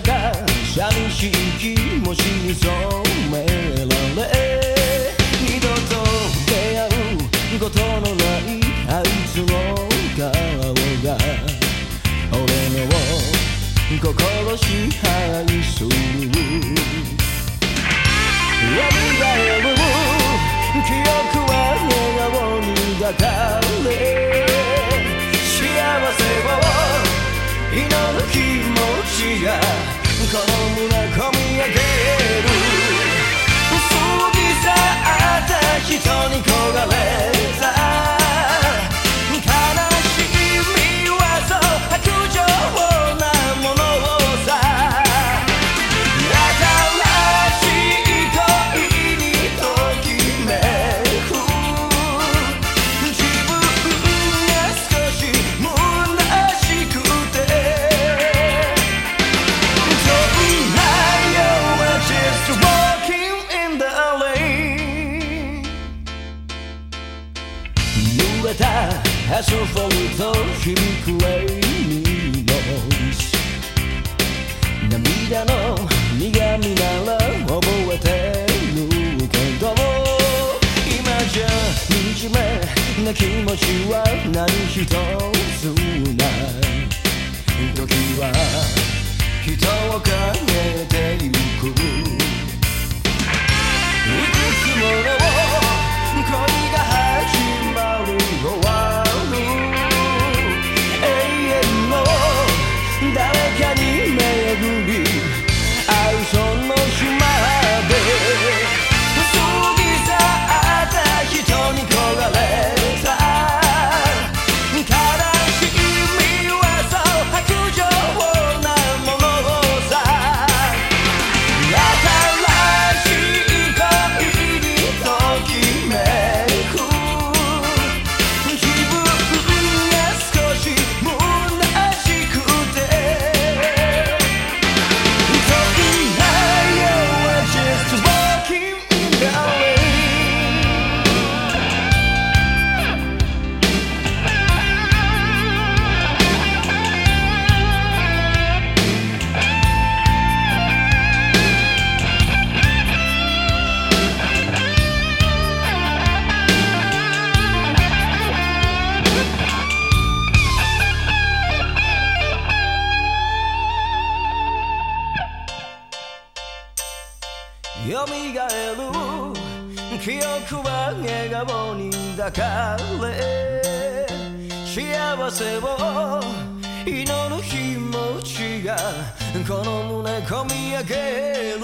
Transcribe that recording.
か寂しい気持ちに染められ二度と出会うことのないあいつの顔が俺の心支配する蘇る記憶は笑顔に抱かれこ濡れたアスファルト響くレインノイズ涙の苦みなら覚えてるけど今じゃ惨めな気持ちは何一つ中に蘇る。記憶は笑顔に抱かれ。幸せを祈る気持ちがこの胸込み上げる。